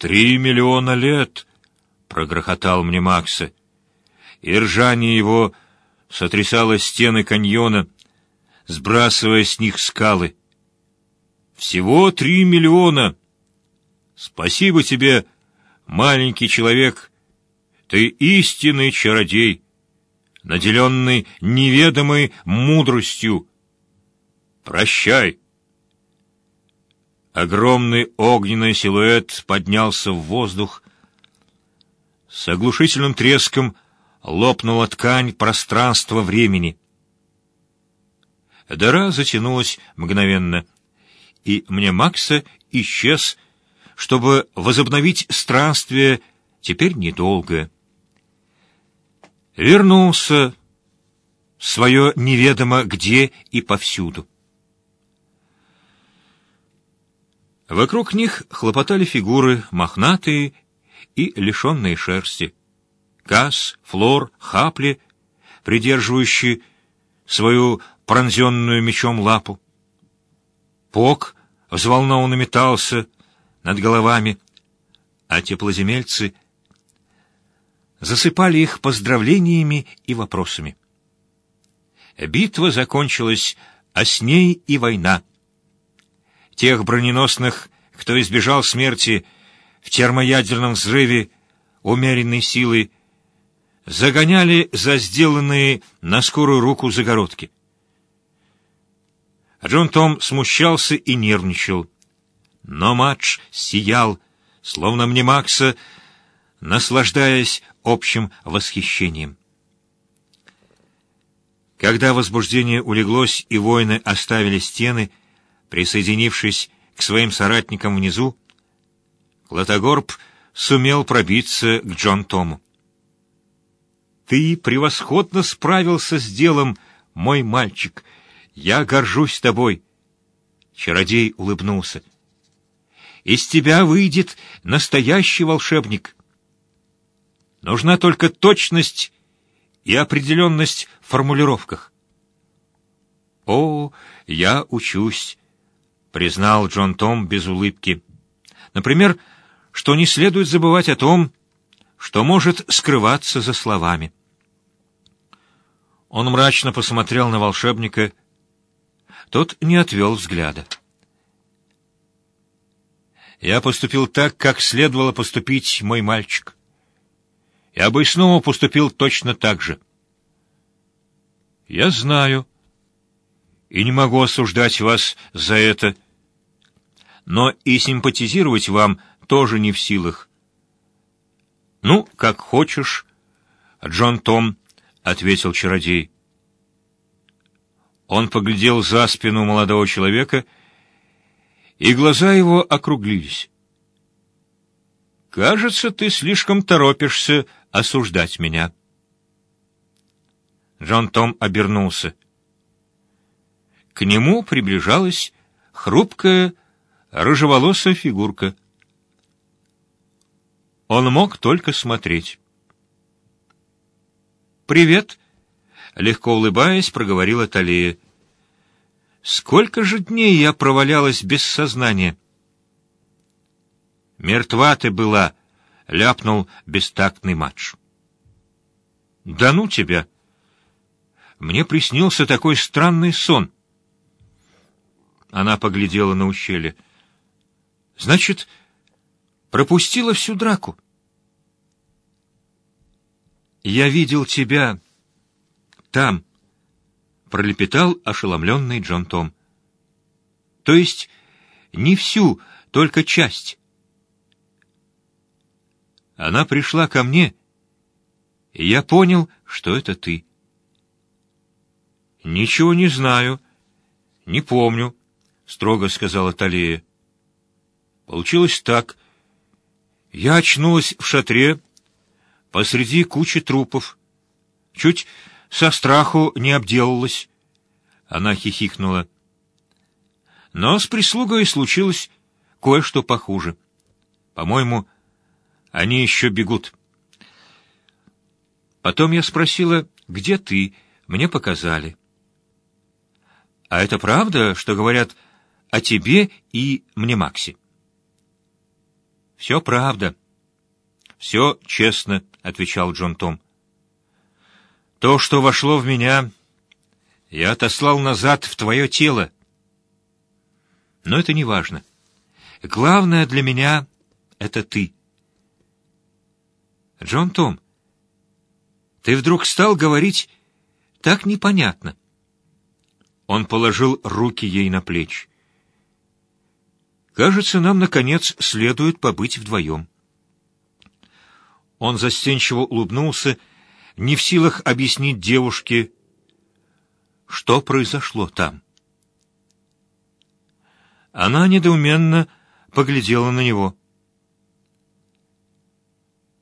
«Три миллиона лет!» — прогрохотал мне Макса. И ржание его сотрясало стены каньона, сбрасывая с них скалы. «Всего три миллиона!» «Спасибо тебе, маленький человек! Ты истинный чародей, наделенный неведомой мудростью. Прощай!» Огромный огненный силуэт поднялся в воздух. С оглушительным треском лопнула ткань пространства-времени. Дыра затянулась мгновенно, и мне Макса исчез, чтобы возобновить странствие, теперь недолгое. Вернулся свое неведомо где и повсюду. Вокруг них хлопотали фигуры, мохнатые и лишенные шерсти. Касс, Флор, Хапли, придерживающие свою пронзенную мечом лапу. Пок взволнованно метался над головами, а теплоземельцы засыпали их поздравлениями и вопросами. Битва закончилась, а с ней и война тех броненосных, кто избежал смерти в термоядерном взрыве умеренной силы, загоняли за сделанные на скорую руку загородки. Джон Том смущался и нервничал. Но матч сиял, словно мне Макса, наслаждаясь общим восхищением. Когда возбуждение улеглось и воины оставили стены, Присоединившись к своим соратникам внизу, Клотогорб сумел пробиться к Джон Тому. «Ты превосходно справился с делом, мой мальчик. Я горжусь тобой». Чародей улыбнулся. «Из тебя выйдет настоящий волшебник. Нужна только точность и определенность в формулировках». «О, я учусь», — признал Джон Том без улыбки. «Например, что не следует забывать о том, что может скрываться за словами». Он мрачно посмотрел на волшебника. Тот не отвел взгляда. «Я поступил так, как следовало поступить мой мальчик. Я бы снова поступил точно так же». «Я знаю», и не могу осуждать вас за это, но и симпатизировать вам тоже не в силах. «Ну, как хочешь, Джон Том», — ответил чародей. Он поглядел за спину молодого человека, и глаза его округлились. «Кажется, ты слишком торопишься осуждать меня». Джон Том обернулся. К нему приближалась хрупкая, рыжеволосая фигурка. Он мог только смотреть. «Привет!» — легко улыбаясь, проговорила Талия. «Сколько же дней я провалялась без сознания?» «Мертва ты была!» — ляпнул бестактный матч. «Да ну тебя! Мне приснился такой странный сон». Она поглядела на ущелье. «Значит, пропустила всю драку?» «Я видел тебя там», — пролепетал ошеломленный Джон Том. «То есть не всю, только часть». Она пришла ко мне, и я понял, что это ты. «Ничего не знаю, не помню», — строго сказала Талия. Получилось так. Я очнулась в шатре посреди кучи трупов. Чуть со страху не обделалась. Она хихикнула. Но с прислугой случилось кое-что похуже. По-моему, они еще бегут. Потом я спросила, где ты? Мне показали. А это правда, что говорят о тебе и мне, Макси. Все правда. Все честно, — отвечал Джон Том. То, что вошло в меня, я отослал назад в твое тело. Но это не важно. Главное для меня — это ты. Джон Том, ты вдруг стал говорить так непонятно. Он положил руки ей на плечи. Кажется, нам, наконец, следует побыть вдвоем. Он застенчиво улыбнулся, не в силах объяснить девушке, что произошло там. Она недоуменно поглядела на него.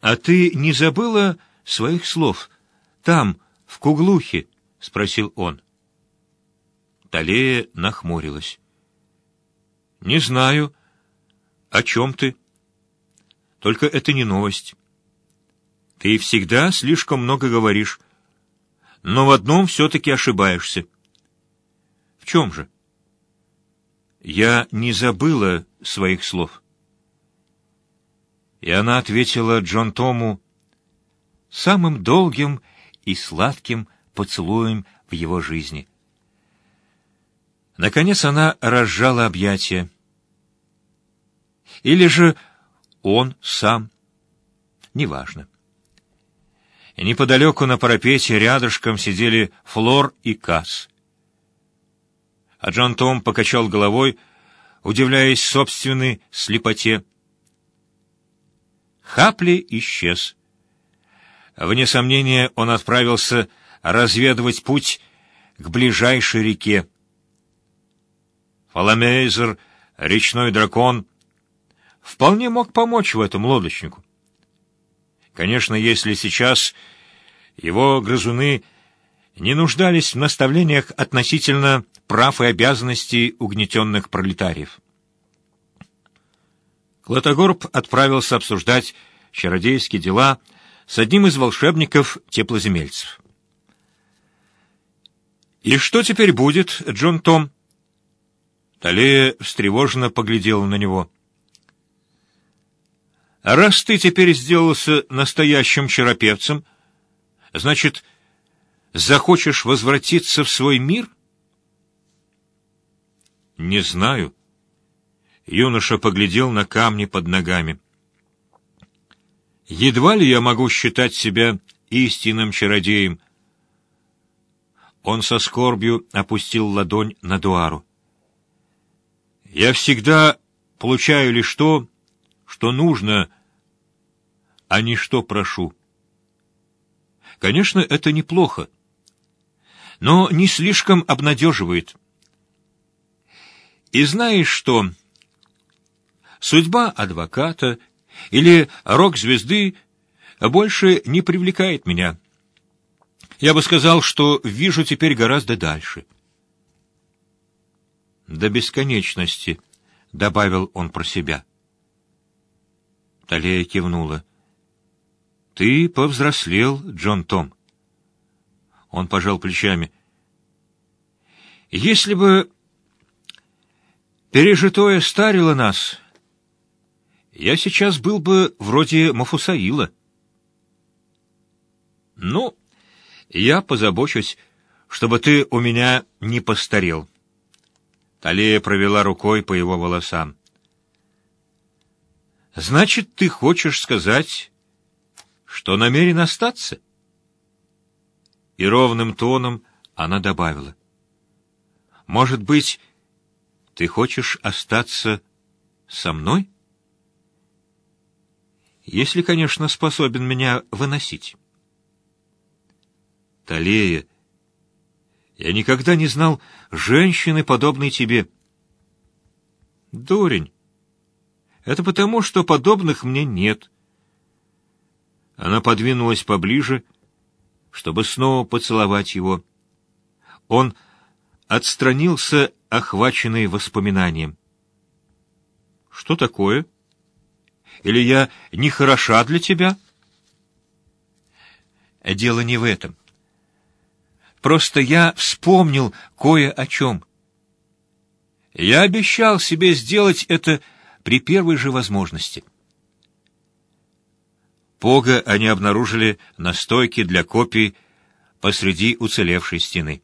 «А ты не забыла своих слов? Там, в Куглухе?» — спросил он. Талея нахмурилась. «Не знаю. О чем ты? Только это не новость. Ты всегда слишком много говоришь, но в одном все-таки ошибаешься. В чем же? Я не забыла своих слов». И она ответила Джон Тому самым долгим и сладким поцелуем в его жизни. Наконец она разжала объятия. Или же он сам. Неважно. Неподалеку на парапете рядышком сидели Флор и Касс. А Джон Том покачал головой, удивляясь собственной слепоте. Хапли исчез. Вне сомнения, он отправился разведывать путь к ближайшей реке. Фаламейзер, речной дракон, вполне мог помочь в этом лодочнику. Конечно, если сейчас его грызуны не нуждались в наставлениях относительно прав и обязанностей угнетенных пролетариев. Клотогорб отправился обсуждать чародейские дела с одним из волшебников-теплоземельцев. «И что теперь будет, Джон Том?» Талея встревоженно поглядела на него. «Раз ты теперь сделался настоящим черопевцем, значит, захочешь возвратиться в свой мир?» «Не знаю». Юноша поглядел на камни под ногами. «Едва ли я могу считать себя истинным чародеем?» Он со скорбью опустил ладонь на Дуару. «Я всегда получаю лишь то, что нужно, а не что прошу. Конечно, это неплохо, но не слишком обнадеживает. И знаешь что? Судьба адвоката или рок-звезды больше не привлекает меня. Я бы сказал, что вижу теперь гораздо дальше. До бесконечности, — добавил он про себя. Талия кивнула. — Ты повзрослел, Джон Том. Он пожал плечами. — Если бы пережитое старило нас, я сейчас был бы вроде Мафусаила. Ну, я позабочусь, чтобы ты у меня не постарел. Талия провела рукой по его волосам. Значит, ты хочешь сказать, что намерен остаться? И ровным тоном она добавила. Может быть, ты хочешь остаться со мной? если, конечно, способен меня выносить. Талея, я никогда не знал женщины, подобной тебе. Дурень, это потому, что подобных мне нет. Она подвинулась поближе, чтобы снова поцеловать его. Он отстранился, охваченный воспоминанием. «Что такое?» Или я не хороша для тебя? Дело не в этом. Просто я вспомнил кое о чем. Я обещал себе сделать это при первой же возможности. Пога они обнаружили на стойке для копий посреди уцелевшей стены.